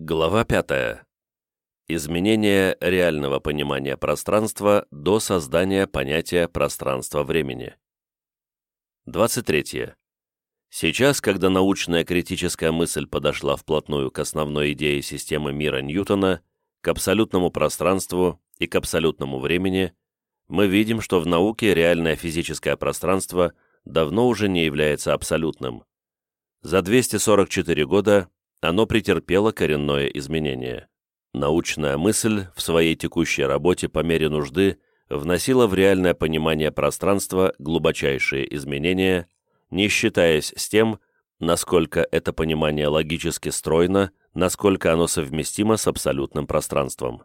Глава 5. Изменение реального понимания пространства до создания понятия пространства-времени. 23. Сейчас, когда научная критическая мысль подошла вплотную к основной идее системы мира Ньютона, к абсолютному пространству и к абсолютному времени, мы видим, что в науке реальное физическое пространство давно уже не является абсолютным. За 244 года оно претерпело коренное изменение. Научная мысль в своей текущей работе по мере нужды вносила в реальное понимание пространства глубочайшие изменения, не считаясь с тем, насколько это понимание логически стройно, насколько оно совместимо с абсолютным пространством.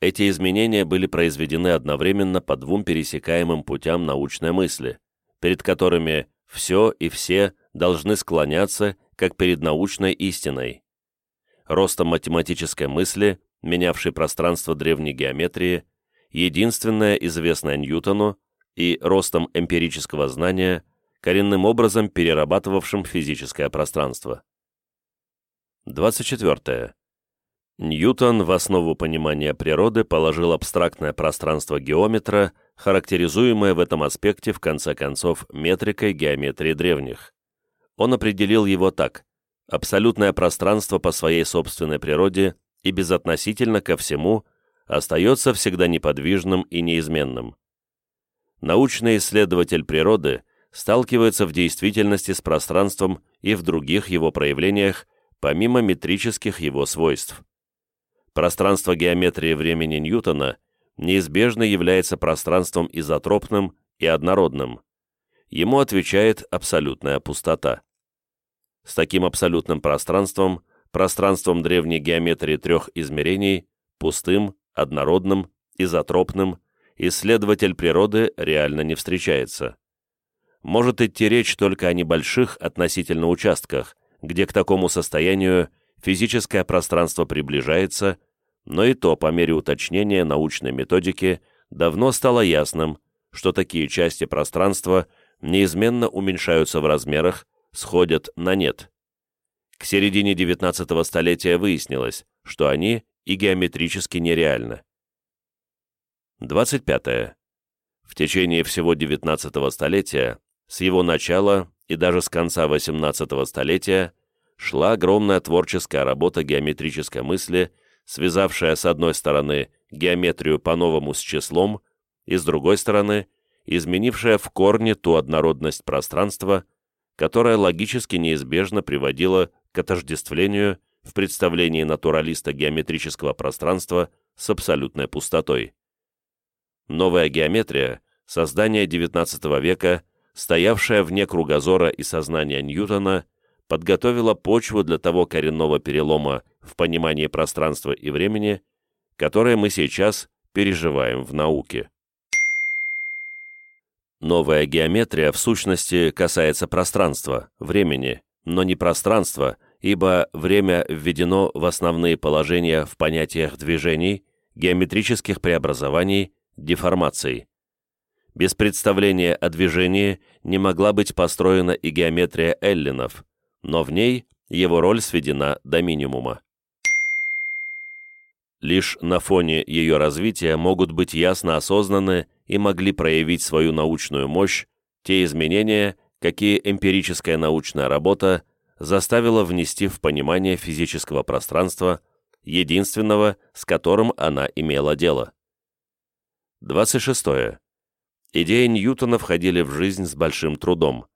Эти изменения были произведены одновременно по двум пересекаемым путям научной мысли, перед которыми все и все должны склоняться как перед научной истиной. Ростом математической мысли, менявшей пространство древней геометрии, единственное известное Ньютону, и ростом эмпирического знания, коренным образом перерабатывавшим физическое пространство. 24. Ньютон в основу понимания природы положил абстрактное пространство геометра, характеризуемое в этом аспекте в конце концов метрикой геометрии древних он определил его так – абсолютное пространство по своей собственной природе и безотносительно ко всему остается всегда неподвижным и неизменным. Научный исследователь природы сталкивается в действительности с пространством и в других его проявлениях, помимо метрических его свойств. Пространство геометрии времени Ньютона неизбежно является пространством изотропным и однородным – ему отвечает абсолютная пустота. С таким абсолютным пространством, пространством древней геометрии трех измерений, пустым, однородным, изотропным, исследователь природы реально не встречается. Может идти речь только о небольших относительно участках, где к такому состоянию физическое пространство приближается, но и то по мере уточнения научной методики давно стало ясным, что такие части пространства – неизменно уменьшаются в размерах, сходят на нет. К середине 19 столетия выяснилось, что они и геометрически нереальны. 25. В течение всего 19 столетия, с его начала и даже с конца 18 столетия, шла огромная творческая работа геометрической мысли, связавшая с одной стороны геометрию по-новому с числом, и с другой стороны изменившая в корне ту однородность пространства, которая логически неизбежно приводила к отождествлению в представлении натуралиста геометрического пространства с абсолютной пустотой. Новая геометрия, создание XIX века, стоявшая вне кругозора и сознания Ньютона, подготовила почву для того коренного перелома в понимании пространства и времени, которое мы сейчас переживаем в науке. Новая геометрия в сущности касается пространства, времени, но не пространства, ибо время введено в основные положения в понятиях движений, геометрических преобразований, деформаций. Без представления о движении не могла быть построена и геометрия эллинов, но в ней его роль сведена до минимума. Лишь на фоне ее развития могут быть ясно осознаны и могли проявить свою научную мощь те изменения, какие эмпирическая научная работа заставила внести в понимание физического пространства, единственного, с которым она имела дело. 26. Идеи Ньютона входили в жизнь с большим трудом.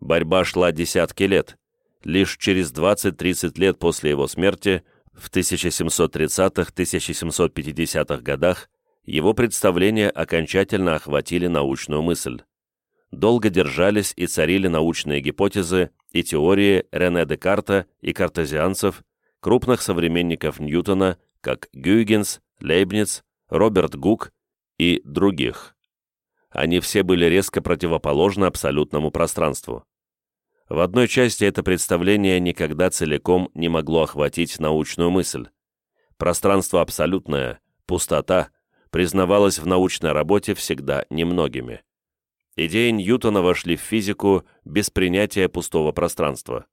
Борьба шла десятки лет. Лишь через 20-30 лет после его смерти, в 1730-1750-х годах, его представления окончательно охватили научную мысль. Долго держались и царили научные гипотезы и теории Рене Декарта и картезианцев, крупных современников Ньютона, как Гюйгенс, Лейбниц, Роберт Гук и других. Они все были резко противоположны абсолютному пространству. В одной части это представление никогда целиком не могло охватить научную мысль. Пространство абсолютное, пустота, признавалось в научной работе всегда немногими. Идеи Ньютона вошли в физику без принятия пустого пространства.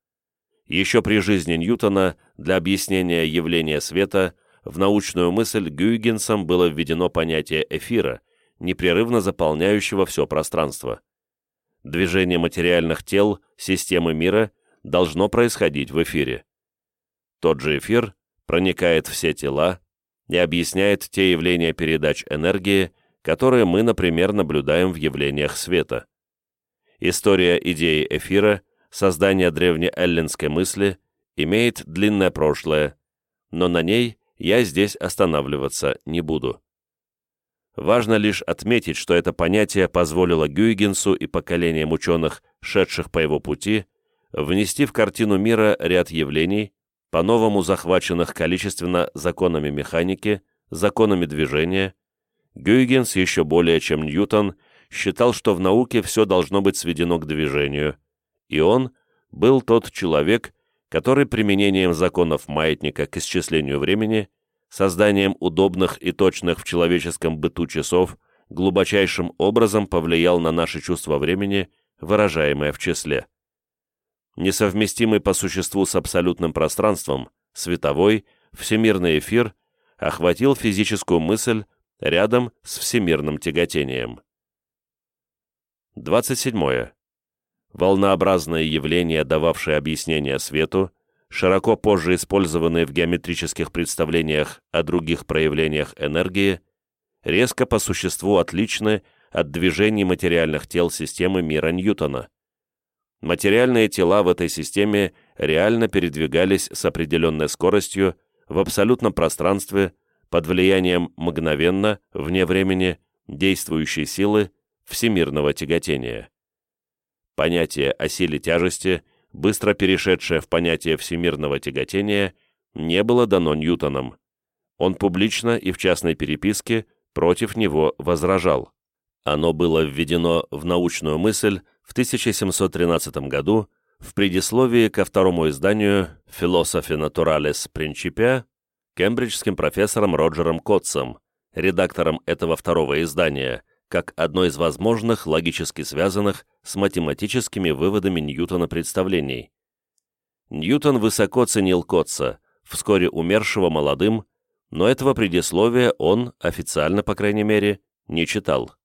Еще при жизни Ньютона для объяснения явления света в научную мысль Гюйгенсом было введено понятие эфира, непрерывно заполняющего все пространство. Движение материальных тел системы мира должно происходить в эфире. Тот же эфир проникает все тела и объясняет те явления передач энергии, которые мы, например, наблюдаем в явлениях света. История идеи эфира, создания древнеэллинской мысли, имеет длинное прошлое, но на ней я здесь останавливаться не буду. Важно лишь отметить, что это понятие позволило Гюйгенсу и поколениям ученых, шедших по его пути, внести в картину мира ряд явлений, по-новому захваченных количественно законами механики, законами движения. Гюйгенс еще более чем Ньютон считал, что в науке все должно быть сведено к движению, и он был тот человек, который применением законов маятника к исчислению времени, созданием удобных и точных в человеческом быту часов, глубочайшим образом повлиял на наше чувство времени, выражаемое в числе. Несовместимый по существу с абсолютным пространством, световой, всемирный эфир охватил физическую мысль рядом с всемирным тяготением. 27 волнообразное явление, дававшее объяснение свету, широко позже использованные в геометрических представлениях о других проявлениях энергии, резко по существу отличны от движений материальных тел системы мира Ньютона. Материальные тела в этой системе реально передвигались с определенной скоростью в абсолютном пространстве под влиянием мгновенно, вне времени, действующей силы всемирного тяготения. Понятие о силе тяжести, быстро перешедшее в понятие всемирного тяготения, не было дано Ньютоном. Он публично и в частной переписке против него возражал. Оно было введено в научную мысль в 1713 году в предисловии ко второму изданию «Philosophy Naturalis Principia» кембриджским профессором Роджером Котсом, редактором этого второго издания, как одно из возможных логически связанных с математическими выводами Ньютона представлений. Ньютон высоко ценил Котца, вскоре умершего молодым, но этого предисловия он, официально по крайней мере, не читал.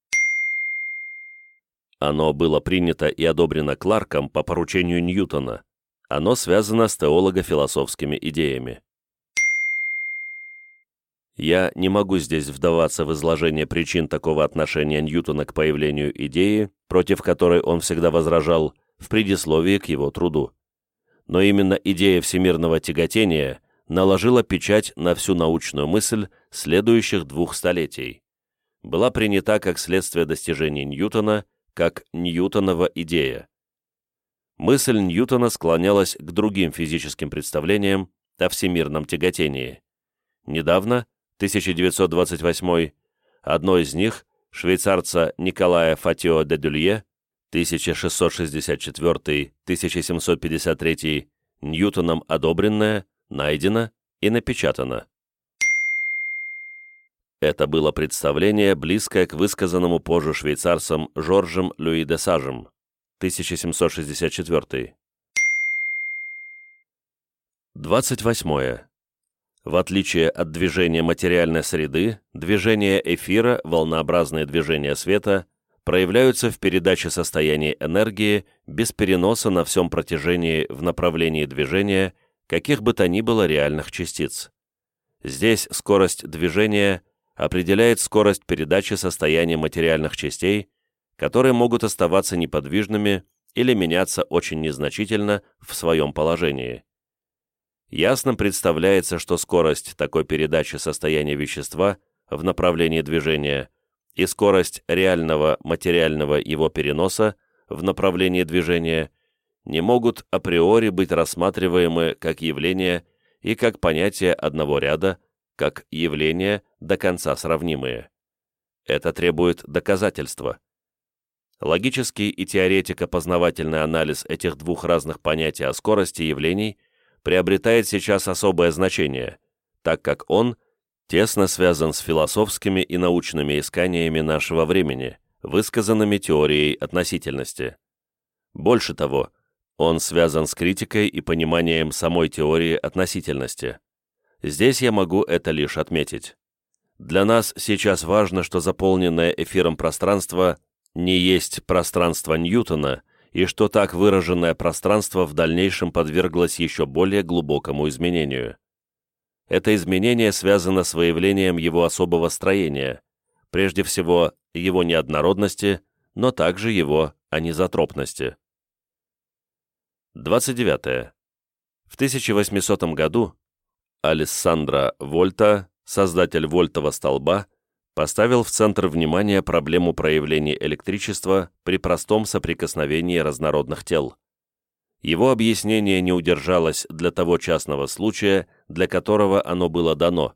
Оно было принято и одобрено Кларком по поручению Ньютона. Оно связано с теолого-философскими идеями. Я не могу здесь вдаваться в изложение причин такого отношения Ньютона к появлению идеи, против которой он всегда возражал, в предисловии к его труду. Но именно идея всемирного тяготения наложила печать на всю научную мысль следующих двух столетий. Была принята как следствие достижений Ньютона, как Ньютонова идея. Мысль Ньютона склонялась к другим физическим представлениям о всемирном тяготении. Недавно 1928, одно из них, швейцарца Николая Фатио де Дюлье, 1664-1753, Ньютоном одобренное, найдено и напечатано. Это было представление, близкое к высказанному позже швейцарцам Жоржем Люи де Сажем, 1764. 28. В отличие от движения материальной среды, движение эфира, волнообразные движения света, проявляются в передаче состояния энергии без переноса на всем протяжении в направлении движения каких бы то ни было реальных частиц. Здесь скорость движения определяет скорость передачи состояния материальных частей, которые могут оставаться неподвижными или меняться очень незначительно в своем положении. Ясно представляется, что скорость такой передачи состояния вещества в направлении движения и скорость реального материального его переноса в направлении движения не могут априори быть рассматриваемы как явления и как понятия одного ряда, как явления до конца сравнимые. Это требует доказательства. Логический и теоретико-познавательный анализ этих двух разных понятий о скорости явлений приобретает сейчас особое значение, так как он тесно связан с философскими и научными исканиями нашего времени, высказанными теорией относительности. Больше того, Он связан с критикой и пониманием самой теории относительности. Здесь я могу это лишь отметить. Для нас сейчас важно, что заполненное эфиром пространство не есть пространство Ньютона, и что так выраженное пространство в дальнейшем подверглось еще более глубокому изменению. Это изменение связано с выявлением его особого строения, прежде всего его неоднородности, но также его анизотропности. 29. В 1800 году Алессандро Вольта, создатель вольтового столба, поставил в центр внимания проблему проявления электричества при простом соприкосновении разнородных тел. Его объяснение не удержалось для того частного случая, для которого оно было дано,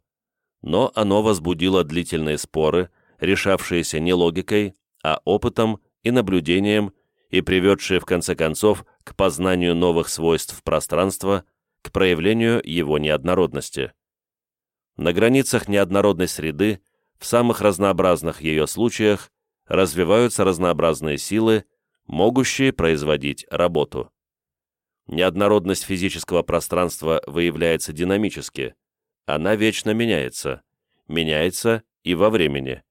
но оно возбудило длительные споры, решавшиеся не логикой, а опытом и наблюдением и приведшие в конце концов к познанию новых свойств пространства, к проявлению его неоднородности. На границах неоднородной среды, в самых разнообразных ее случаях, развиваются разнообразные силы, могущие производить работу. Неоднородность физического пространства выявляется динамически, она вечно меняется, меняется и во времени.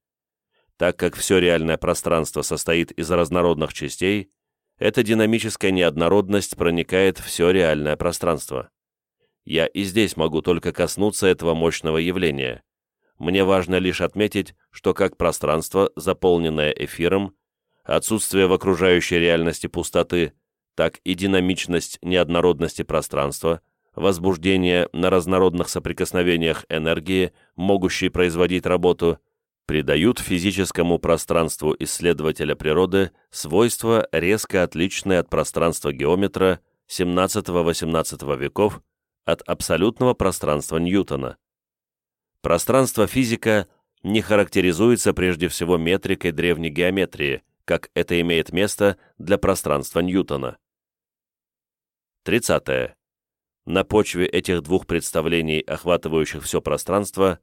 Так как все реальное пространство состоит из разнородных частей, эта динамическая неоднородность проникает все реальное пространство. Я и здесь могу только коснуться этого мощного явления. Мне важно лишь отметить, что как пространство, заполненное эфиром, отсутствие в окружающей реальности пустоты, так и динамичность неоднородности пространства, возбуждение на разнородных соприкосновениях энергии, могущей производить работу – придают физическому пространству исследователя природы свойства, резко отличные от пространства геометра XVII-XVIII веков от абсолютного пространства Ньютона. Пространство физика не характеризуется прежде всего метрикой древней геометрии, как это имеет место для пространства Ньютона. 30. На почве этих двух представлений, охватывающих все пространство,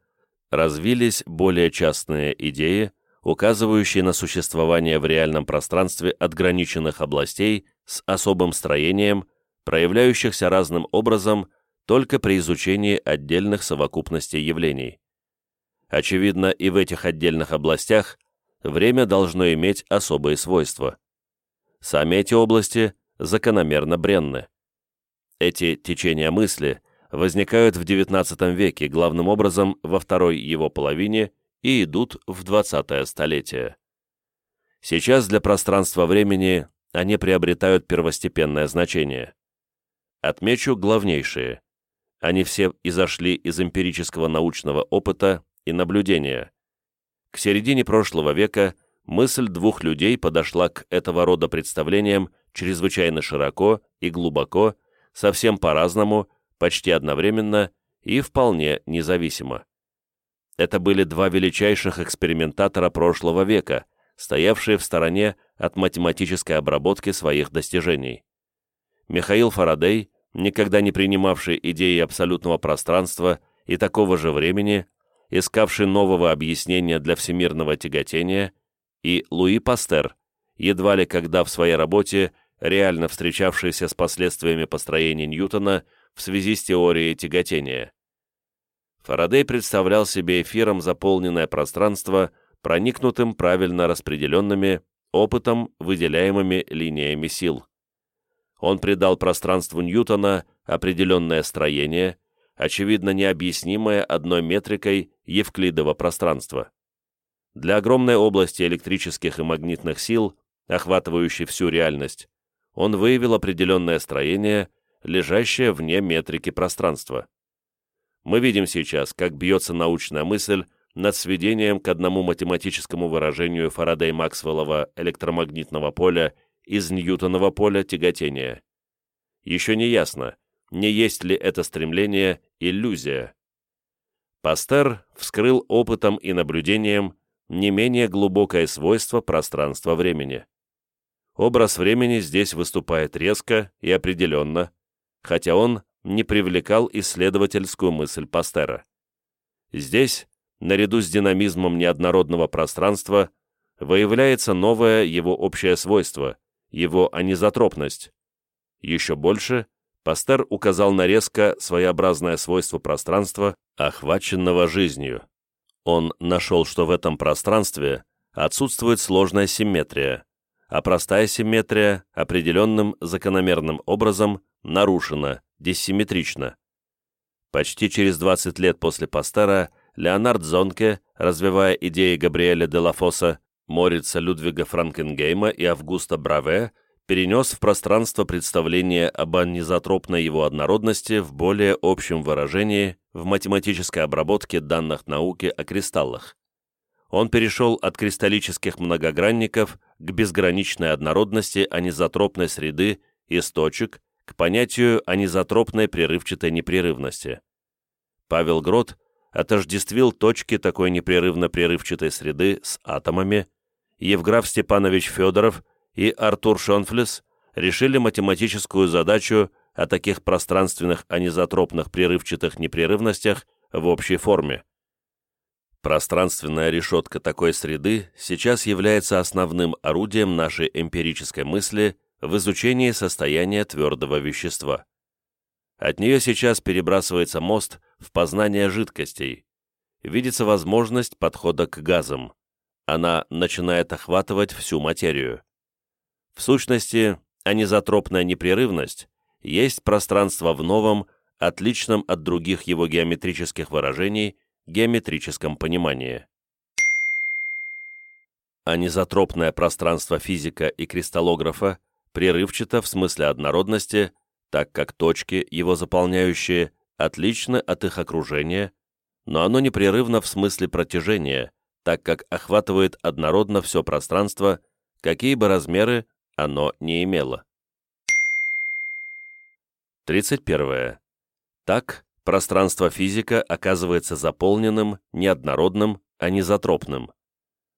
развились более частные идеи, указывающие на существование в реальном пространстве отграниченных областей с особым строением, проявляющихся разным образом только при изучении отдельных совокупностей явлений. Очевидно, и в этих отдельных областях время должно иметь особые свойства. Сами эти области закономерно бренны. Эти течения мысли возникают в XIX веке, главным образом во второй его половине, и идут в XX столетие. Сейчас для пространства-времени они приобретают первостепенное значение. Отмечу главнейшие. Они все изошли из эмпирического научного опыта и наблюдения. К середине прошлого века мысль двух людей подошла к этого рода представлениям чрезвычайно широко и глубоко, совсем по-разному почти одновременно и вполне независимо. Это были два величайших экспериментатора прошлого века, стоявшие в стороне от математической обработки своих достижений. Михаил Фарадей, никогда не принимавший идеи абсолютного пространства и такого же времени, искавший нового объяснения для всемирного тяготения, и Луи Пастер, едва ли когда в своей работе, реально встречавшийся с последствиями построения Ньютона, в связи с теорией тяготения. Фарадей представлял себе эфиром заполненное пространство, проникнутым правильно распределенными, опытом, выделяемыми линиями сил. Он придал пространству Ньютона определенное строение, очевидно необъяснимое одной метрикой Евклидова пространства. Для огромной области электрических и магнитных сил, охватывающей всю реальность, он выявил определенное строение, лежащее вне метрики пространства. Мы видим сейчас, как бьется научная мысль над сведением к одному математическому выражению Фарадей-Максвеллова электромагнитного поля из Ньютонова поля тяготения. Еще не ясно, не есть ли это стремление иллюзия. Пастер вскрыл опытом и наблюдением не менее глубокое свойство пространства-времени. Образ времени здесь выступает резко и определенно, хотя он не привлекал исследовательскую мысль Пастера. Здесь, наряду с динамизмом неоднородного пространства, выявляется новое его общее свойство, его анизотропность. Еще больше, Пастер указал на резко своеобразное свойство пространства, охваченного жизнью. Он нашел, что в этом пространстве отсутствует сложная симметрия, а простая симметрия определенным закономерным образом нарушена, диссимметрична. Почти через 20 лет после Пастера Леонард Зонке, развивая идеи Габриэля де Лафоса, Морица Людвига Франкенгейма и Августа Браве, перенес в пространство представление об анизотропной его однородности в более общем выражении в математической обработке данных науки о кристаллах. Он перешел от кристаллических многогранников к безграничной однородности анизотропной среды из точек к понятию анизотропной прерывчатой непрерывности. Павел Грот отождествил точки такой непрерывно-прерывчатой среды с атомами, Евграф Степанович Федоров и Артур Шонфлес решили математическую задачу о таких пространственных анизотропных прерывчатых непрерывностях в общей форме. Пространственная решетка такой среды сейчас является основным орудием нашей эмпирической мысли в изучении состояния твердого вещества. От нее сейчас перебрасывается мост в познание жидкостей. Видится возможность подхода к газам. Она начинает охватывать всю материю. В сущности, анизотропная непрерывность есть пространство в новом, отличном от других его геометрических выражений, геометрическом понимании. Анизотропное пространство физика и кристаллографа прерывчато в смысле однородности, так как точки, его заполняющие, отличны от их окружения, но оно непрерывно в смысле протяжения, так как охватывает однородно все пространство, какие бы размеры оно не имело. 31. Так, пространство физика оказывается заполненным, неоднородным, а низотропным.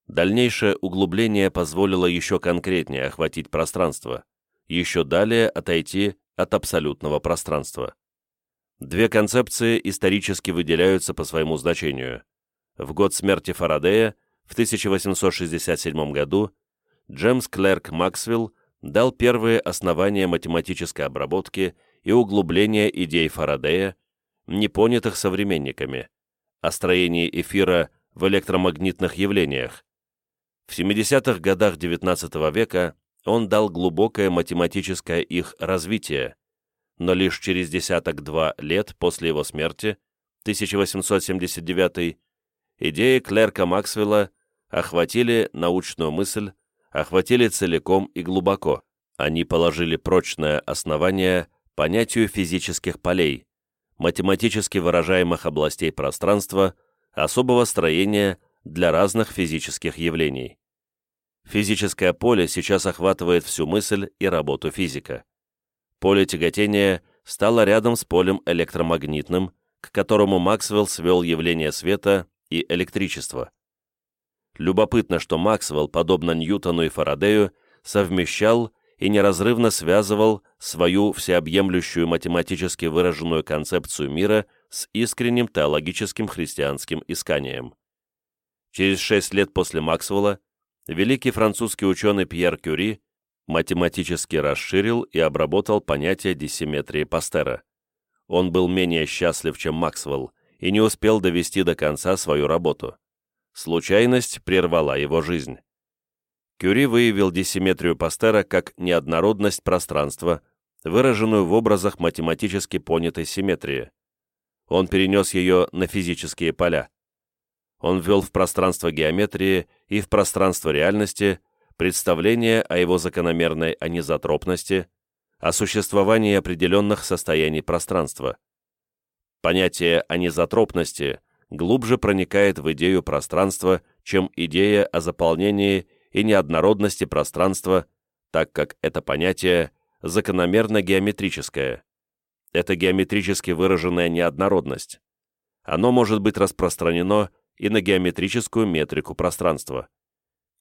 Дальнейшее углубление позволило еще конкретнее охватить пространство, еще далее отойти от абсолютного пространства. Две концепции исторически выделяются по своему значению. В год смерти Фарадея, в 1867 году, Джеймс Клерк Максвелл дал первые основания математической обработки и углубления идей Фарадея, не понятых современниками, о строении эфира в электромагнитных явлениях. В 70-х годах XIX века он дал глубокое математическое их развитие, но лишь через десяток-два лет после его смерти, 1879 идеи Клерка Максвелла охватили научную мысль, охватили целиком и глубоко. Они положили прочное основание понятию физических полей, математически выражаемых областей пространства, особого строения для разных физических явлений. Физическое поле сейчас охватывает всю мысль и работу физика. Поле тяготения стало рядом с полем электромагнитным, к которому Максвелл свел явление света и электричества. Любопытно, что Максвелл, подобно Ньютону и Фарадею, совмещал и неразрывно связывал свою всеобъемлющую математически выраженную концепцию мира с искренним теологическим христианским исканием. Через шесть лет после Максвелла великий французский ученый Пьер Кюри математически расширил и обработал понятие диссиметрии Пастера. Он был менее счастлив, чем Максвелл, и не успел довести до конца свою работу. Случайность прервала его жизнь. Кюри выявил диссиметрию Пастера как неоднородность пространства, выраженную в образах математически понятой симметрии. Он перенес ее на физические поля. Он ввел в пространство геометрии и в пространство реальности представление о его закономерной анизотропности, о существовании определенных состояний пространства. Понятие анизотропности глубже проникает в идею пространства, чем идея о заполнении и неоднородности пространства, так как это понятие закономерно геометрическое. Это геометрически выраженная неоднородность. Оно может быть распространено и на геометрическую метрику пространства.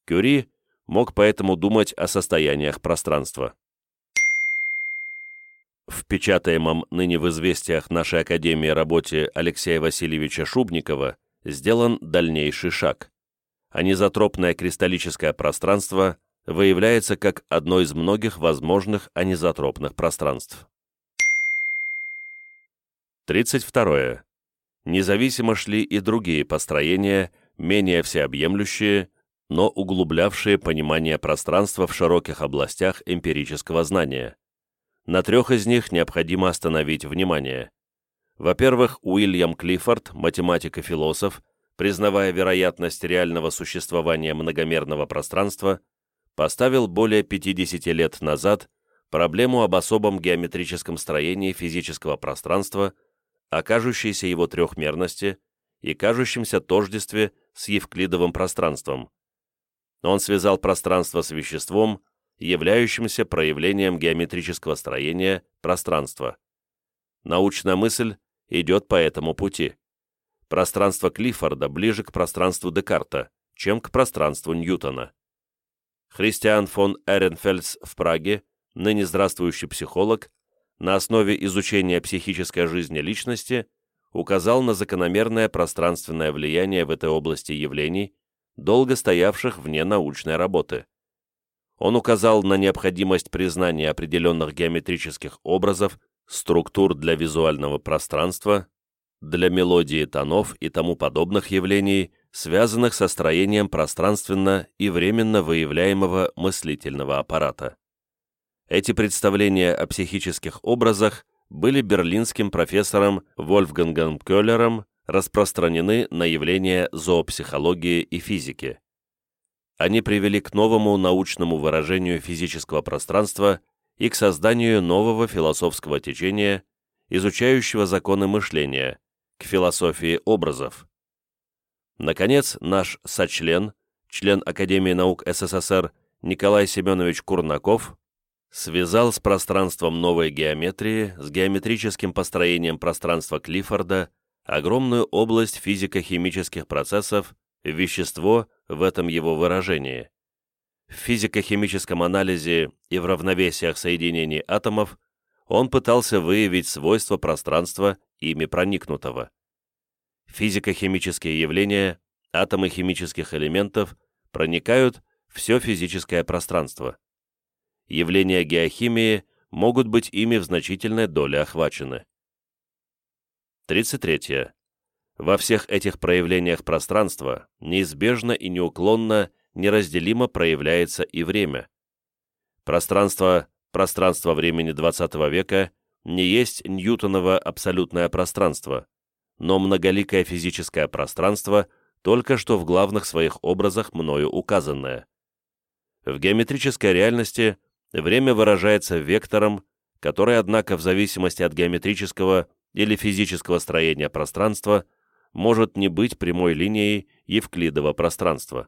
Кюри мог поэтому думать о состояниях пространства. В печатаемом ныне в известиях нашей Академии работе Алексея Васильевича Шубникова сделан дальнейший шаг. Анизотропное кристаллическое пространство выявляется как одно из многих возможных анизотропных пространств. 32. Независимо шли и другие построения, менее всеобъемлющие, но углублявшие понимание пространства в широких областях эмпирического знания. На трех из них необходимо остановить внимание. Во-первых, Уильям Клиффорд, математик и философ, признавая вероятность реального существования многомерного пространства, поставил более 50 лет назад проблему об особом геометрическом строении физического пространства, о кажущейся его трехмерности и кажущемся тождестве с евклидовым пространством. Он связал пространство с веществом, являющимся проявлением геометрического строения пространства. Научная мысль идет по этому пути. Пространство Клиффорда ближе к пространству Декарта, чем к пространству Ньютона. Христиан фон Эренфельдс в Праге, ныне здравствующий психолог, на основе изучения психической жизни личности указал на закономерное пространственное влияние в этой области явлений, долго стоявших вне научной работы. Он указал на необходимость признания определенных геометрических образов, структур для визуального пространства, для мелодии тонов и тому подобных явлений, связанных со строением пространственно и временно выявляемого мыслительного аппарата. Эти представления о психических образах были берлинским профессором Вольфгангом Кёллером распространены на явления зоопсихологии и физики. Они привели к новому научному выражению физического пространства и к созданию нового философского течения, изучающего законы мышления, к философии образов. Наконец, наш сочлен, член Академии наук СССР Николай Семенович Курнаков связал с пространством новой геометрии, с геометрическим построением пространства Клиффорда, огромную область физико-химических процессов, вещество в этом его выражении. В физико-химическом анализе и в равновесиях соединений атомов он пытался выявить свойства пространства, ими проникнутого. Физико-химические явления, атомы химических элементов проникают все физическое пространство явления геохимии могут быть ими в значительной доле охвачены. 33. Во всех этих проявлениях пространства неизбежно и неуклонно неразделимо проявляется и время. Пространство, пространство времени XX века не есть Ньютоново абсолютное пространство, но многоликое физическое пространство, только что в главных своих образах мною указанное. В геометрической реальности время выражается вектором, который, однако, в зависимости от геометрического или физического строения пространства, может не быть прямой линией евклидового пространства.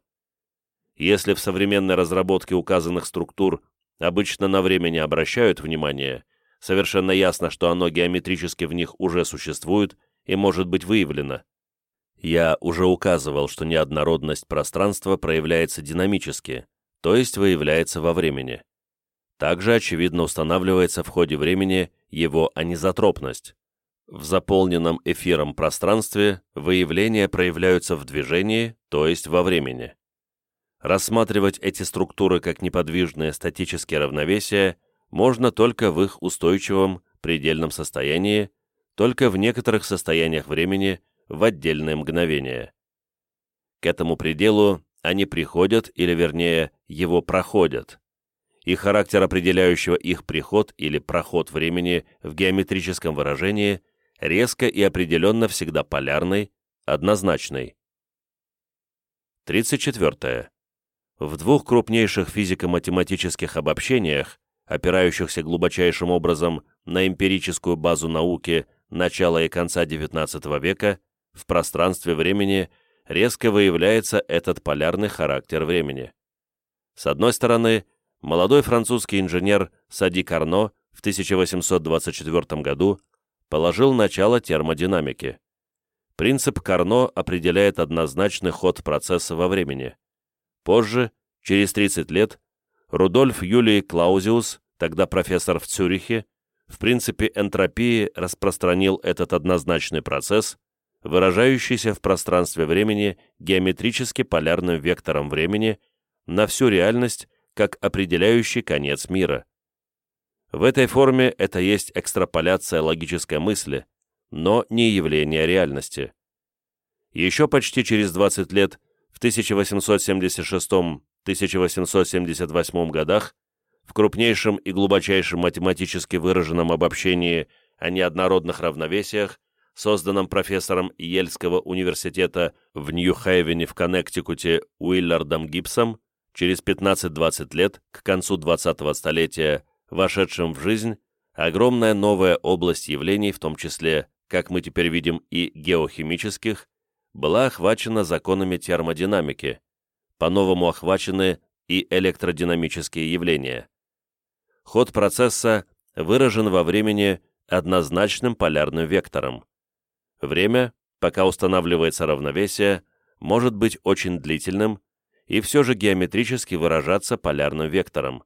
Если в современной разработке указанных структур обычно на время не обращают внимания, совершенно ясно, что оно геометрически в них уже существует и может быть выявлено. Я уже указывал, что неоднородность пространства проявляется динамически, то есть выявляется во времени. Также, очевидно, устанавливается в ходе времени его анизотропность. В заполненном эфиром пространстве выявления проявляются в движении, то есть во времени. Рассматривать эти структуры как неподвижные статические равновесия можно только в их устойчивом предельном состоянии, только в некоторых состояниях времени в отдельные мгновения. К этому пределу они приходят, или вернее, его проходят и характер определяющего их приход или проход времени в геометрическом выражении резко и определенно всегда полярный, однозначный. 34. В двух крупнейших физико-математических обобщениях, опирающихся глубочайшим образом на эмпирическую базу науки начала и конца XIX века, в пространстве времени резко выявляется этот полярный характер времени. С одной стороны, молодой французский инженер Сади Карно в 1824 году положил начало термодинамике. Принцип Карно определяет однозначный ход процесса во времени. Позже, через 30 лет, Рудольф Юлий Клаузиус, тогда профессор в Цюрихе, в принципе энтропии распространил этот однозначный процесс, выражающийся в пространстве времени геометрически полярным вектором времени, на всю реальность как определяющий конец мира. В этой форме это есть экстраполяция логической мысли, но не явление реальности. Еще почти через 20 лет, в 1876-1878 годах, в крупнейшем и глубочайшем математически выраженном обобщении о неоднородных равновесиях, созданном профессором Ельского университета в Нью-Хейвене в Коннектикуте Уиллардом Гибсом, через 15-20 лет, к концу 20-го столетия, вошедшим в жизнь, огромная новая область явлений, в том числе, как мы теперь видим, и геохимических, была охвачена законами термодинамики, по-новому охвачены и электродинамические явления ход процесса выражен во времени однозначным полярным вектором. Время, пока устанавливается равновесие, может быть очень длительным и все же геометрически выражаться полярным вектором.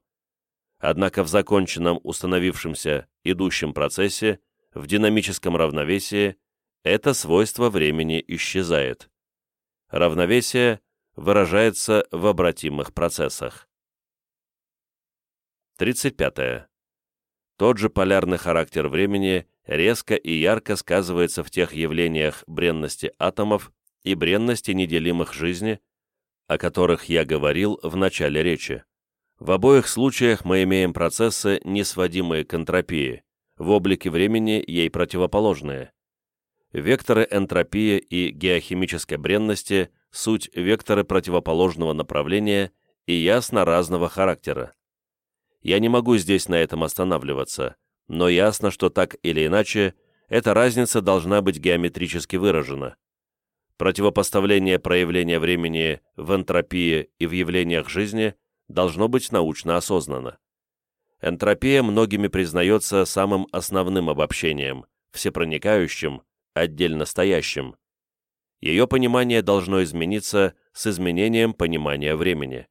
Однако в законченном установившемся идущем процессе, в динамическом равновесии, это свойство времени исчезает. Равновесие выражается в обратимых процессах. 35. -е. Тот же полярный характер времени резко и ярко сказывается в тех явлениях бренности атомов и бренности неделимых жизни, о которых я говорил в начале речи. В обоих случаях мы имеем процессы, несводимые к энтропии, в облике времени ей противоположные. Векторы энтропии и геохимической бренности – суть векторы противоположного направления и ясно разного характера. Я не могу здесь на этом останавливаться, но ясно, что так или иначе, эта разница должна быть геометрически выражена. Противопоставление проявления времени в энтропии и в явлениях жизни должно быть научно осознано. Энтропия многими признается самым основным обобщением, всепроникающим, отдельно стоящим. Ее понимание должно измениться с изменением понимания времени.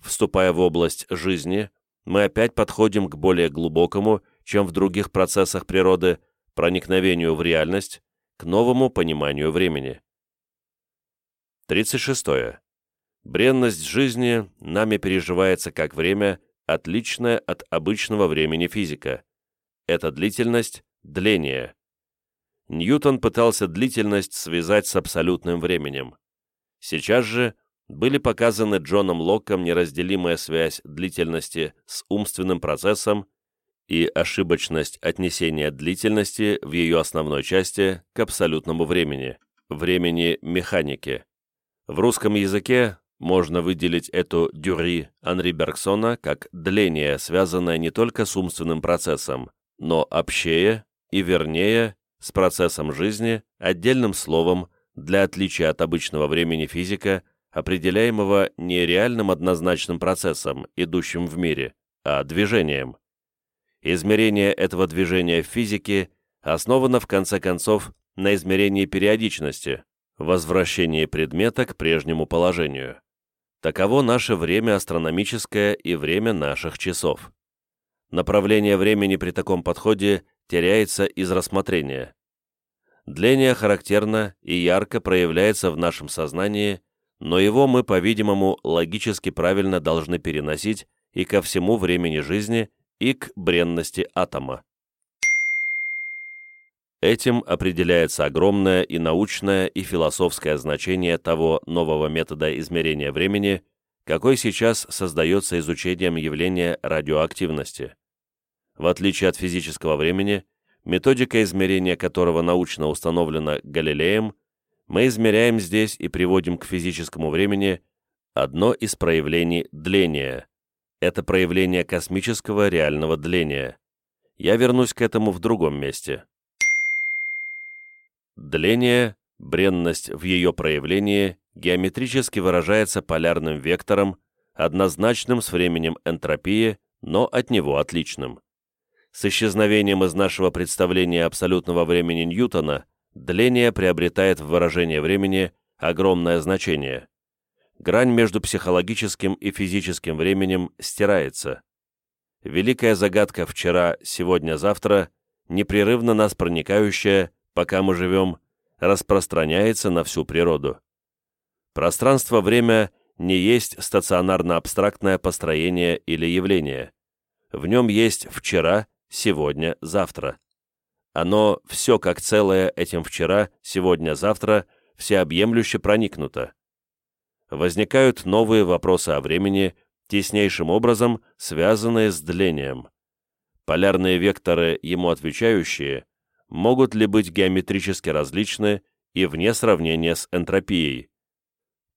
Вступая в область жизни, мы опять подходим к более глубокому, чем в других процессах природы, проникновению в реальность, к новому пониманию времени. 36. Бренность жизни нами переживается как время, отличное от обычного времени физика. Это длительность – дление. Ньютон пытался длительность связать с абсолютным временем. Сейчас же были показаны Джоном Локком неразделимая связь длительности с умственным процессом и ошибочность отнесения длительности в ее основной части к абсолютному времени, времени механики. В русском языке можно выделить эту дюри Анри Бергсона как дление, связанное не только с умственным процессом, но общее и вернее с процессом жизни, отдельным словом, для отличия от обычного времени физика – определяемого не реальным однозначным процессом, идущим в мире, а движением. Измерение этого движения в физике основано в конце концов на измерении периодичности, возвращении предмета к прежнему положению. Таково наше время астрономическое и время наших часов. Направление времени при таком подходе теряется из рассмотрения. Дление характерно и ярко проявляется в нашем сознании но его мы, по-видимому, логически правильно должны переносить и ко всему времени жизни, и к бренности атома. Этим определяется огромное и научное, и философское значение того нового метода измерения времени, какой сейчас создается изучением явления радиоактивности. В отличие от физического времени, методика измерения которого научно установлена Галилеем, мы измеряем здесь и приводим к физическому времени одно из проявлений дления. Это проявление космического реального дления. Я вернусь к этому в другом месте. Дление, бренность в ее проявлении, геометрически выражается полярным вектором, однозначным с временем энтропии, но от него отличным. С исчезновением из нашего представления абсолютного времени Ньютона дление приобретает в выражении времени огромное значение. Грань между психологическим и физическим временем стирается. Великая загадка вчера, сегодня, завтра, непрерывно нас проникающая, пока мы живем, распространяется на всю природу. Пространство-время не есть стационарно-абстрактное построение или явление. В нем есть вчера, сегодня, завтра. Оно все как целое этим вчера, сегодня, завтра всеобъемлюще проникнуто. Возникают новые вопросы о времени, теснейшим образом связанные с длением. Полярные векторы, ему отвечающие, могут ли быть геометрически различны и вне сравнения с энтропией.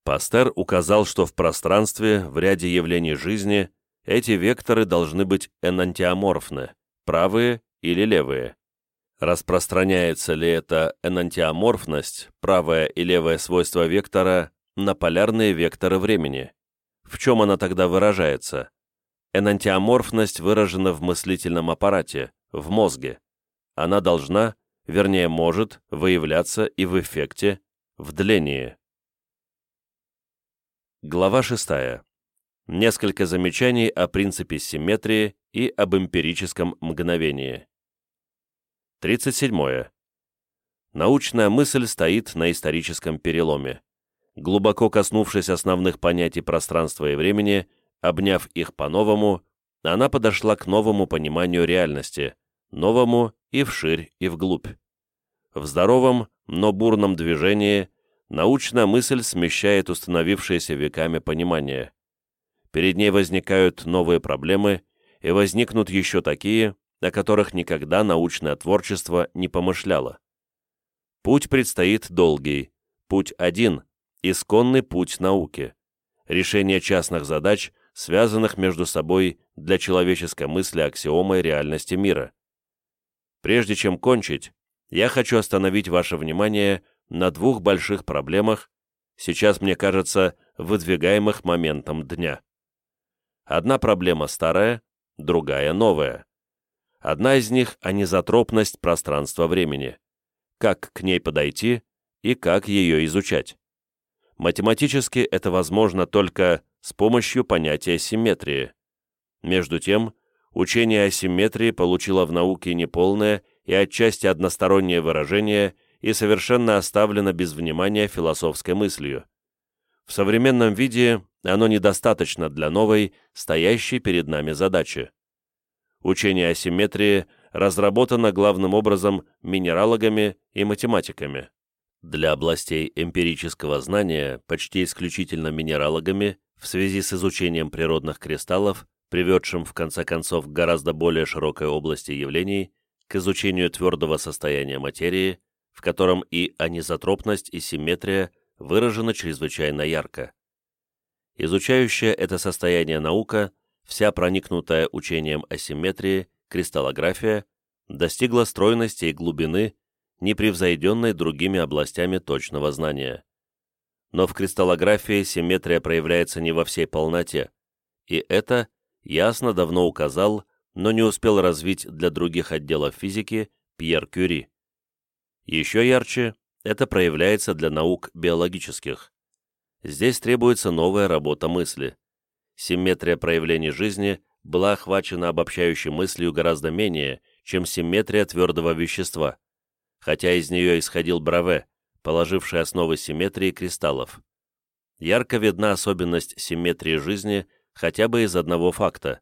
Пастер указал, что в пространстве, в ряде явлений жизни, эти векторы должны быть энантиоморфны, правые или левые. Распространяется ли эта энантиоморфность, правое и левое свойство вектора, на полярные векторы времени? В чем она тогда выражается? Энантиоморфность выражена в мыслительном аппарате, в мозге. Она должна, вернее может, выявляться и в эффекте, в длении. Глава 6. Несколько замечаний о принципе симметрии и об эмпирическом мгновении. 37. Научная мысль стоит на историческом переломе. Глубоко коснувшись основных понятий пространства и времени, обняв их по-новому, она подошла к новому пониманию реальности, новому и вширь, и вглубь. В здоровом, но бурном движении научная мысль смещает установившееся веками понимание. Перед ней возникают новые проблемы, и возникнут еще такие, о которых никогда научное творчество не помышляло. Путь предстоит долгий, путь один, исконный путь науки, решение частных задач, связанных между собой для человеческой мысли аксиомой реальности мира. Прежде чем кончить, я хочу остановить ваше внимание на двух больших проблемах, сейчас, мне кажется, выдвигаемых моментом дня. Одна проблема старая, другая новая. Одна из них – анизотропность пространства-времени. Как к ней подойти и как ее изучать. Математически это возможно только с помощью понятия симметрии. Между тем, учение о симметрии получило в науке неполное и отчасти одностороннее выражение и совершенно оставлено без внимания философской мыслью. В современном виде оно недостаточно для новой, стоящей перед нами задачи. Учение о симметрии разработано главным образом минералогами и математиками. Для областей эмпирического знания, почти исключительно минералогами, в связи с изучением природных кристаллов, приведшим в конце концов к гораздо более широкой области явлений, к изучению твердого состояния материи, в котором и анизотропность, и симметрия выражены чрезвычайно ярко. Изучающая это состояние наука – вся проникнутая учением асимметрии, кристаллография, достигла стройности и глубины, непревзойденной другими областями точного знания. Но в кристаллографии симметрия проявляется не во всей полноте, и это ясно давно указал, но не успел развить для других отделов физики Пьер Кюри. Еще ярче это проявляется для наук биологических. Здесь требуется новая работа мысли симметрия проявлений жизни была охвачена обобщающей мыслью гораздо менее, чем симметрия твердого вещества, хотя из нее исходил Браве, положивший основы симметрии кристаллов. Ярко видна особенность симметрии жизни хотя бы из одного факта.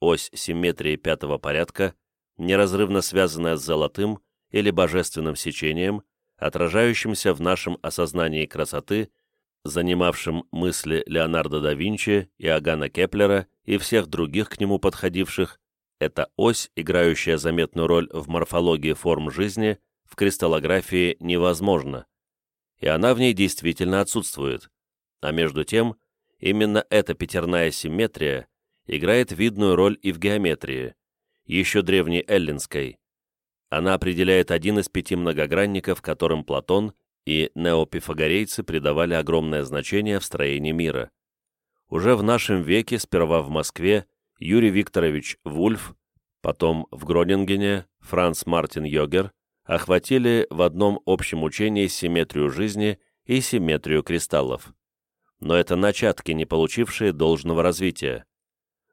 Ось симметрии пятого порядка, неразрывно связанная с золотым или божественным сечением, отражающимся в нашем осознании красоты – занимавшим мысли Леонардо да Винчи, Иоганна Кеплера и всех других к нему подходивших, эта ось, играющая заметную роль в морфологии форм жизни, в кристаллографии невозможна, и она в ней действительно отсутствует. А между тем, именно эта пятерная симметрия играет видную роль и в геометрии, еще древней эллинской. Она определяет один из пяти многогранников, которым Платон – и неопифагорейцы придавали огромное значение в строении мира. Уже в нашем веке, сперва в Москве, Юрий Викторович Вульф, потом в Гронингене Франц Мартин Йогер охватили в одном общем учении симметрию жизни и симметрию кристаллов. Но это начатки, не получившие должного развития.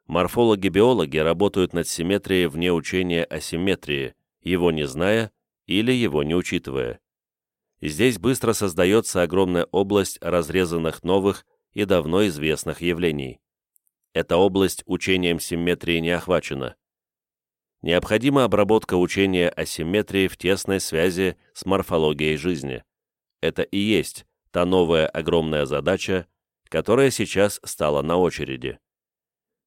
Морфологи-биологи работают над симметрией вне учения о симметрии, его не зная или его не учитывая. Здесь быстро создается огромная область разрезанных новых и давно известных явлений. Эта область учением симметрии не охвачена. Необходима обработка учения о симметрии в тесной связи с морфологией жизни. Это и есть та новая огромная задача, которая сейчас стала на очереди.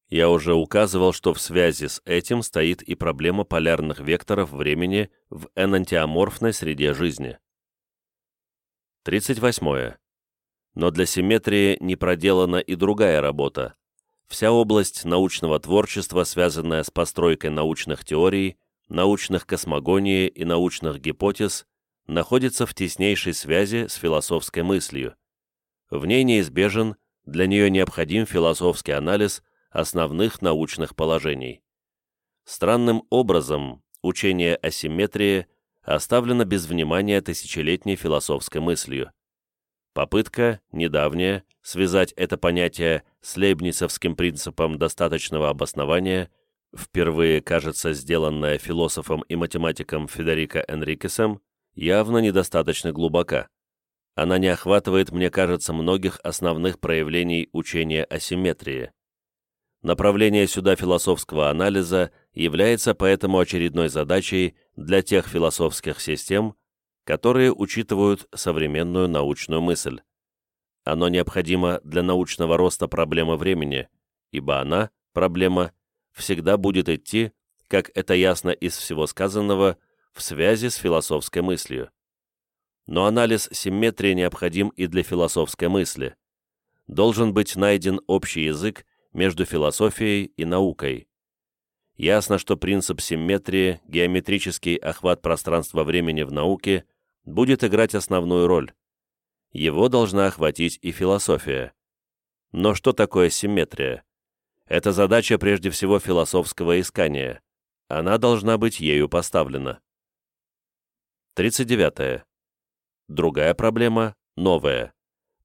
Я уже указывал, что в связи с этим стоит и проблема полярных векторов времени в энантиоморфной среде жизни. 38. Но для симметрии не проделана и другая работа. Вся область научного творчества, связанная с постройкой научных теорий, научных космогонии и научных гипотез, находится в теснейшей связи с философской мыслью. В ней неизбежен, для нее необходим философский анализ основных научных положений. Странным образом учение о симметрии оставлено без внимания тысячелетней философской мыслью. Попытка, недавняя, связать это понятие с лейбницевским принципом достаточного обоснования, впервые, кажется, сделанная философом и математиком Федерико Энрикесом, явно недостаточно глубока. Она не охватывает, мне кажется, многих основных проявлений учения о симметрии. Направление сюда философского анализа является поэтому очередной задачей для тех философских систем, которые учитывают современную научную мысль. Оно необходимо для научного роста проблемы времени, ибо она, проблема, всегда будет идти, как это ясно из всего сказанного, в связи с философской мыслью. Но анализ симметрии необходим и для философской мысли. Должен быть найден общий язык между философией и наукой. Ясно, что принцип симметрии, геометрический охват пространства-времени в науке будет играть основную роль. Его должна охватить и философия. Но что такое симметрия? Это задача прежде всего философского искания. Она должна быть ею поставлена. 39. Другая проблема – новая.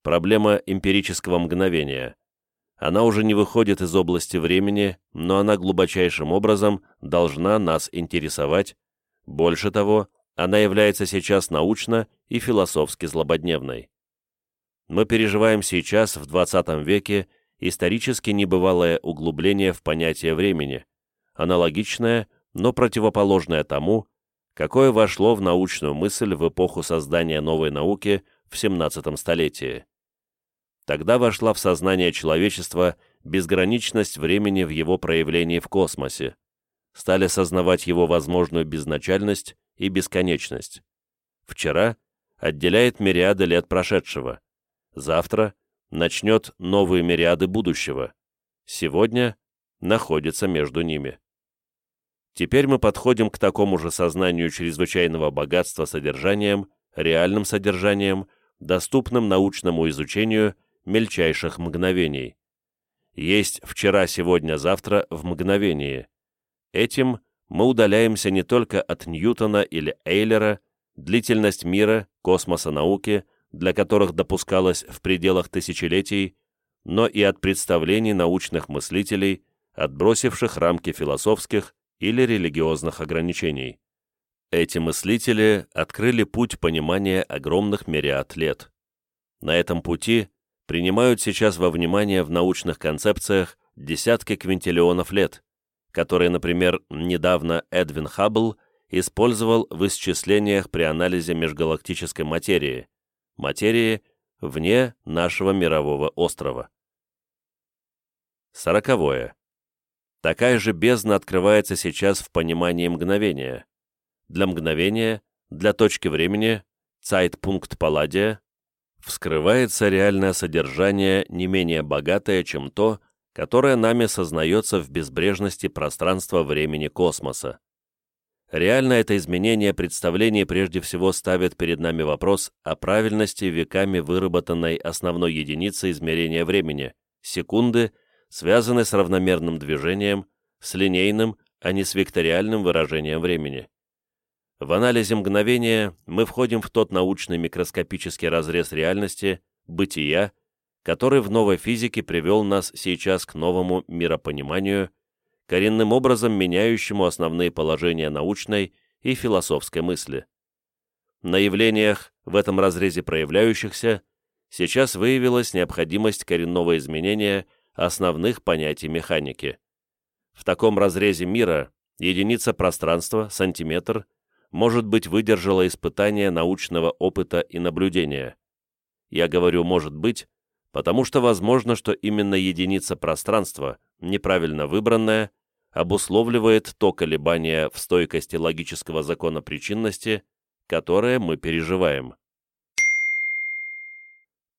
Проблема эмпирического мгновения. Она уже не выходит из области времени, но она глубочайшим образом должна нас интересовать. Больше того, она является сейчас научно и философски злободневной. Мы переживаем сейчас, в 20 веке, исторически небывалое углубление в понятие времени, аналогичное, но противоположное тому, какое вошло в научную мысль в эпоху создания новой науки в 17 столетии. Тогда вошла в сознание человечества безграничность времени в его проявлении в космосе, стали сознавать его возможную безначальность и бесконечность. Вчера отделяет мириады лет прошедшего. Завтра начнет новые мириады будущего. Сегодня находится между ними. Теперь мы подходим к такому же сознанию чрезвычайного богатства содержанием, реальным содержанием, доступным научному изучению мельчайших мгновений. Есть вчера, сегодня, завтра в мгновении. Этим мы удаляемся не только от Ньютона или Эйлера, длительность мира, космоса науки, для которых допускалось в пределах тысячелетий, но и от представлений научных мыслителей, отбросивших рамки философских или религиозных ограничений. Эти мыслители открыли путь понимания огромных мириад лет. На этом пути принимают сейчас во внимание в научных концепциях десятки квинтиллионов лет, которые, например, недавно Эдвин Хаббл использовал в исчислениях при анализе межгалактической материи, материи вне нашего мирового острова. Сороковое. Такая же бездна открывается сейчас в понимании мгновения. Для мгновения, для точки времени, цайтпункт Палладия, вскрывается реальное содержание не менее богатое, чем то, которое нами сознается в безбрежности пространства-времени космоса. Реально это изменение представлений прежде всего ставит перед нами вопрос о правильности веками выработанной основной единицы измерения времени – секунды, связанной с равномерным движением, с линейным, а не с векториальным выражением времени. В анализе мгновения мы входим в тот научный микроскопический разрез реальности, бытия, который в новой физике привел нас сейчас к новому миропониманию, коренным образом меняющему основные положения научной и философской мысли. На явлениях, в этом разрезе проявляющихся, сейчас выявилась необходимость коренного изменения основных понятий механики. В таком разрезе мира единица пространства, сантиметр, может быть выдержала испытание научного опыта и наблюдения. Я говорю «может быть», потому что возможно, что именно единица пространства, неправильно выбранная, обусловливает то колебание в стойкости логического закона причинности, которое мы переживаем.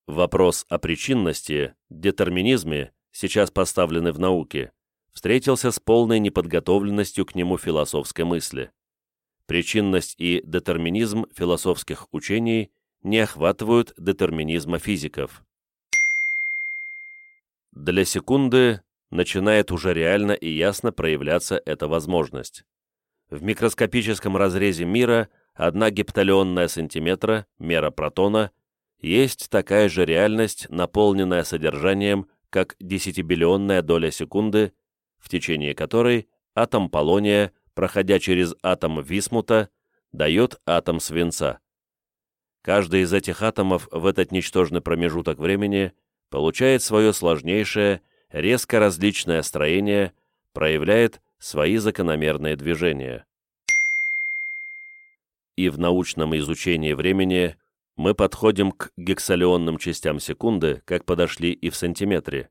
Вопрос о причинности, детерминизме, сейчас поставленный в науке, встретился с полной неподготовленностью к нему философской мысли. Причинность и детерминизм философских учений не охватывают детерминизма физиков. Для секунды начинает уже реально и ясно проявляться эта возможность. В микроскопическом разрезе мира одна гепталионная сантиметра, мера протона, есть такая же реальность, наполненная содержанием, как десятибиллионная доля секунды, в течение которой атом полония, проходя через атом висмута, дает атом свинца. Каждый из этих атомов в этот ничтожный промежуток времени получает свое сложнейшее, резко различное строение, проявляет свои закономерные движения. И в научном изучении времени мы подходим к гексалионным частям секунды, как подошли и в сантиметре.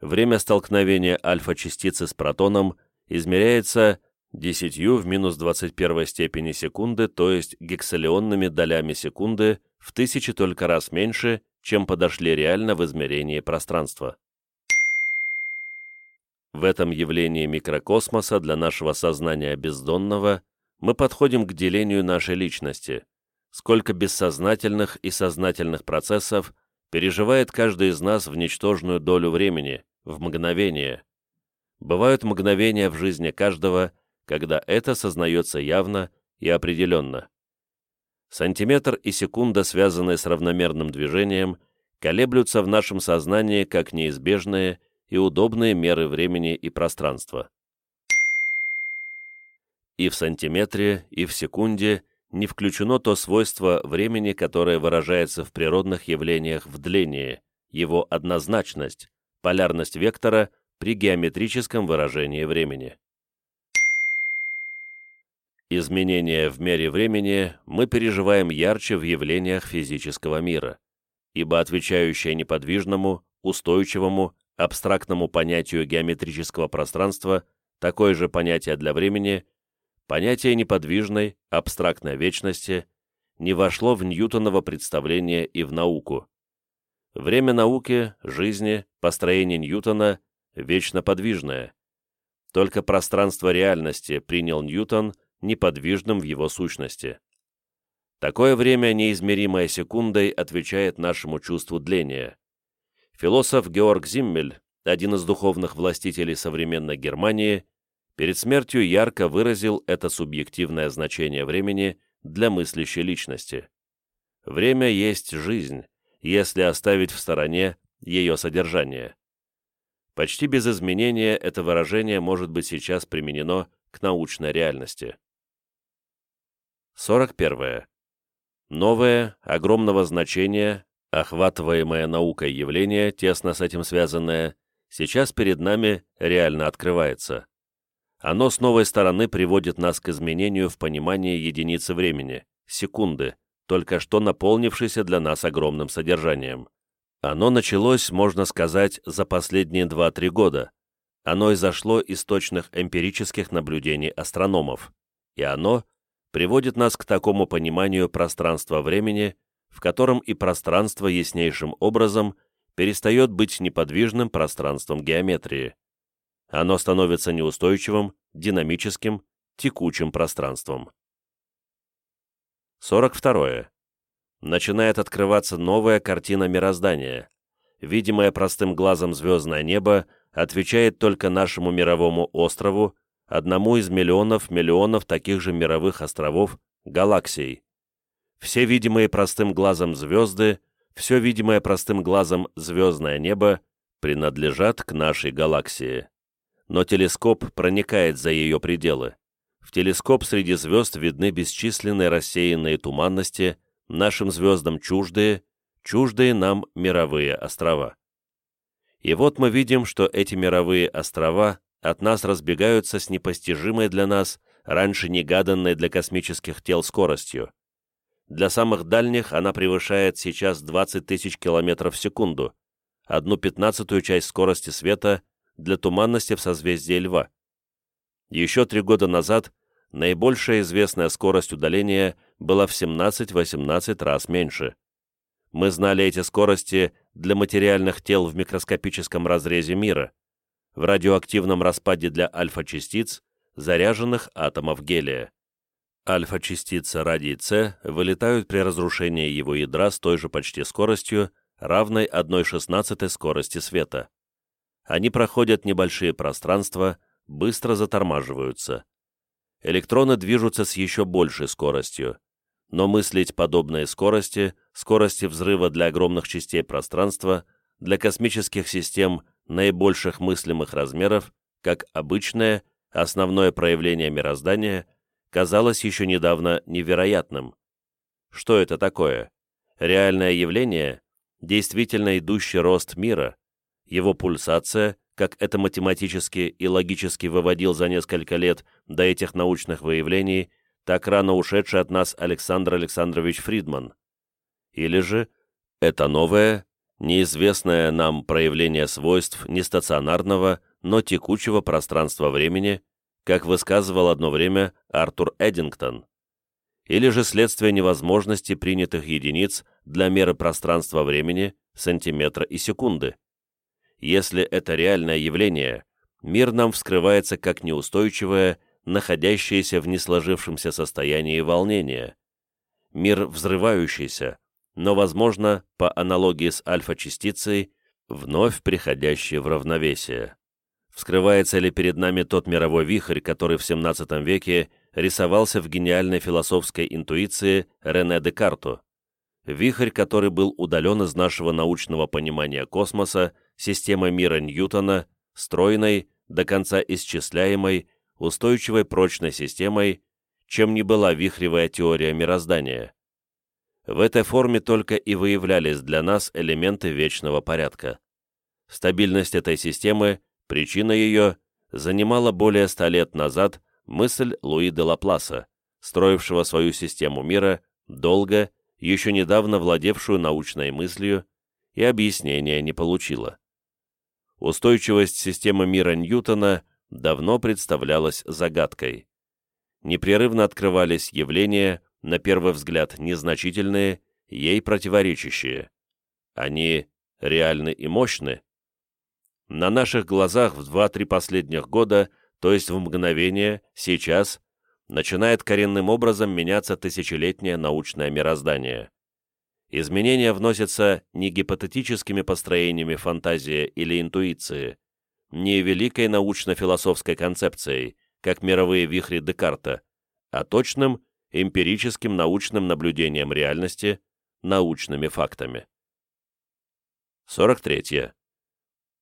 Время столкновения альфа-частицы с протоном измеряется 10 в минус 21 степени секунды, то есть гексалионными долями секунды в тысячи только раз меньше, чем подошли реально в измерении пространства. В этом явлении микрокосмоса для нашего сознания бездонного мы подходим к делению нашей личности, сколько бессознательных и сознательных процессов переживает каждый из нас в ничтожную долю времени, в мгновение. Бывают мгновения в жизни каждого, когда это сознается явно и определенно. Сантиметр и секунда, связанные с равномерным движением, колеблются в нашем сознании как неизбежные и удобные меры времени и пространства. И в сантиметре, и в секунде не включено то свойство времени, которое выражается в природных явлениях в длении, его однозначность, полярность вектора при геометрическом выражении времени. Изменения в мере времени мы переживаем ярче в явлениях физического мира, ибо отвечающее неподвижному, устойчивому абстрактному понятию геометрического пространства такое же понятие для времени, понятие неподвижной, абстрактной вечности, не вошло в Ньютоново представление и в науку. Время науки, жизни, построение Ньютона вечно подвижное. Только пространство реальности принял Ньютон неподвижным в его сущности. Такое время, неизмеримое секундой, отвечает нашему чувству дления. Философ Георг Зиммель, один из духовных властителей современной Германии, перед смертью ярко выразил это субъективное значение времени для мыслящей личности. Время есть жизнь, если оставить в стороне ее содержание. Почти без изменения это выражение может быть сейчас применено к научной реальности. 41. Новое, огромного значения, Охватываемое наукой явление, тесно с этим связанное, сейчас перед нами реально открывается. Оно с новой стороны приводит нас к изменению в понимании единицы времени, секунды, только что наполнившейся для нас огромным содержанием. Оно началось, можно сказать, за последние 2-3 года. Оно изошло из точных эмпирических наблюдений астрономов. И оно приводит нас к такому пониманию пространства-времени, в котором и пространство яснейшим образом перестает быть неподвижным пространством геометрии. Оно становится неустойчивым, динамическим, текучим пространством. 42. Начинает открываться новая картина мироздания. Видимое простым глазом звездное небо отвечает только нашему мировому острову, одному из миллионов миллионов таких же мировых островов, галаксий. Все видимые простым глазом звезды, все видимое простым глазом звездное небо принадлежат к нашей галаксии. Но телескоп проникает за ее пределы. В телескоп среди звезд видны бесчисленные рассеянные туманности, нашим звездам чуждые, чуждые нам мировые острова. И вот мы видим, что эти мировые острова от нас разбегаются с непостижимой для нас, раньше негаданной для космических тел скоростью. Для самых дальних она превышает сейчас 20 тысяч километров в секунду, одну пятнадцатую часть скорости света для туманности в созвездии Льва. Еще три года назад наибольшая известная скорость удаления была в 17-18 раз меньше. Мы знали эти скорости для материальных тел в микроскопическом разрезе мира, в радиоактивном распаде для альфа-частиц, заряженных атомов гелия. Альфа-частицы радий С вылетают при разрушении его ядра с той же почти скоростью, равной 1,16 скорости света. Они проходят небольшие пространства, быстро затормаживаются. Электроны движутся с еще большей скоростью, но мыслить подобные скорости, скорости взрыва для огромных частей пространства, для космических систем наибольших мыслимых размеров, как обычное, основное проявление мироздания, казалось еще недавно невероятным. Что это такое? Реальное явление? Действительно идущий рост мира? Его пульсация, как это математически и логически выводил за несколько лет до этих научных выявлений, так рано ушедший от нас Александр Александрович Фридман. Или же это новое, неизвестное нам проявление свойств нестационарного, но текучего пространства-времени, как высказывал одно время Артур Эдингтон, или же следствие невозможности принятых единиц для меры пространства-времени, сантиметра и секунды. Если это реальное явление, мир нам вскрывается как неустойчивое, находящееся в несложившемся состоянии волнения. Мир взрывающийся, но, возможно, по аналогии с альфа-частицей, вновь приходящий в равновесие. Вскрывается ли перед нами тот мировой вихрь, который в XVII веке рисовался в гениальной философской интуиции Рене Декарту? Вихрь, который был удален из нашего научного понимания космоса, системы мира Ньютона, стройной, до конца исчисляемой, устойчивой прочной системой, чем не была вихревая теория мироздания. В этой форме только и выявлялись для нас элементы вечного порядка. Стабильность этой системы, причина ее, занимала более ста лет назад мысль Луи де Лапласа, строившего свою систему мира, долго, еще недавно владевшую научной мыслью, и объяснения не получила. Устойчивость системы мира Ньютона давно представлялась загадкой. Непрерывно открывались явления, на первый взгляд незначительные, ей противоречащие. Они реальны и мощны. На наших глазах в 2-3 последних года, то есть в мгновение, сейчас, начинает коренным образом меняться тысячелетнее научное мироздание. Изменения вносятся не гипотетическими построениями фантазии или интуиции, не великой научно-философской концепцией, как мировые вихри Декарта, а точным эмпирическим научным наблюдением реальности, научными фактами. 43.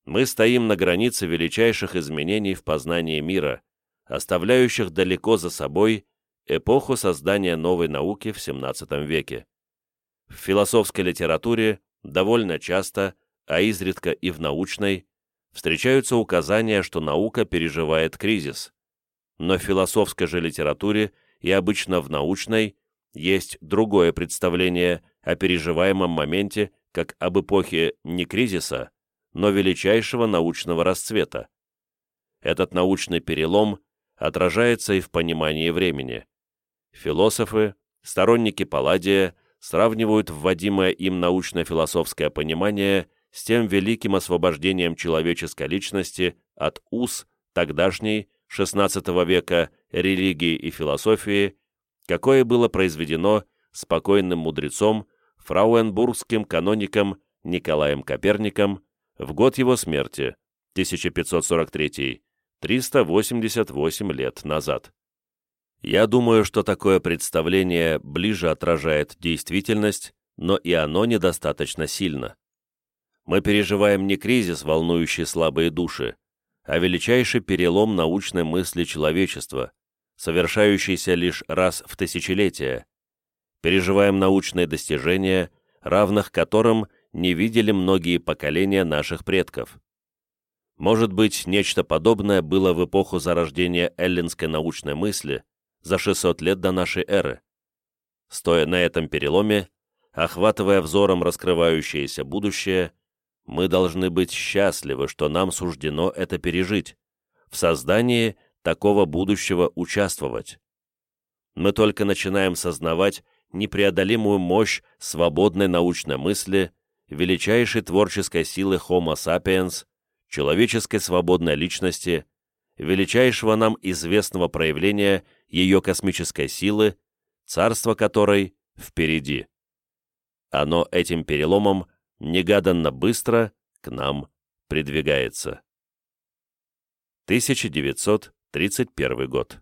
Мы стоим на границе величайших изменений в познании мира, оставляющих далеко за собой эпоху создания новой науки в XVII веке. В философской литературе довольно часто, а изредка и в научной, встречаются указания, что наука переживает кризис. Но в философской же литературе – и обычно в научной, есть другое представление о переживаемом моменте как об эпохе не кризиса, но величайшего научного расцвета. Этот научный перелом отражается и в понимании времени. Философы, сторонники Палладия, сравнивают вводимое им научно-философское понимание с тем великим освобождением человеческой личности от уз тогдашней XVI века религии и философии, какое было произведено спокойным мудрецом, фрауенбургским каноником Николаем Коперником в год его смерти, 1543, 388 лет назад. Я думаю, что такое представление ближе отражает действительность, но и оно недостаточно сильно. Мы переживаем не кризис, волнующий слабые души, а величайший перелом научной мысли человечества, совершающийся лишь раз в тысячелетие. Переживаем научные достижения, равных которым не видели многие поколения наших предков. Может быть, нечто подобное было в эпоху зарождения эллинской научной мысли за 600 лет до нашей эры. Стоя на этом переломе, охватывая взором раскрывающееся будущее, мы должны быть счастливы, что нам суждено это пережить, в создании такого будущего участвовать. Мы только начинаем сознавать непреодолимую мощь свободной научной мысли, величайшей творческой силы Homo sapiens, человеческой свободной личности, величайшего нам известного проявления ее космической силы, царство которой впереди. Оно этим переломом негаданно быстро к нам придвигается. 1931 год.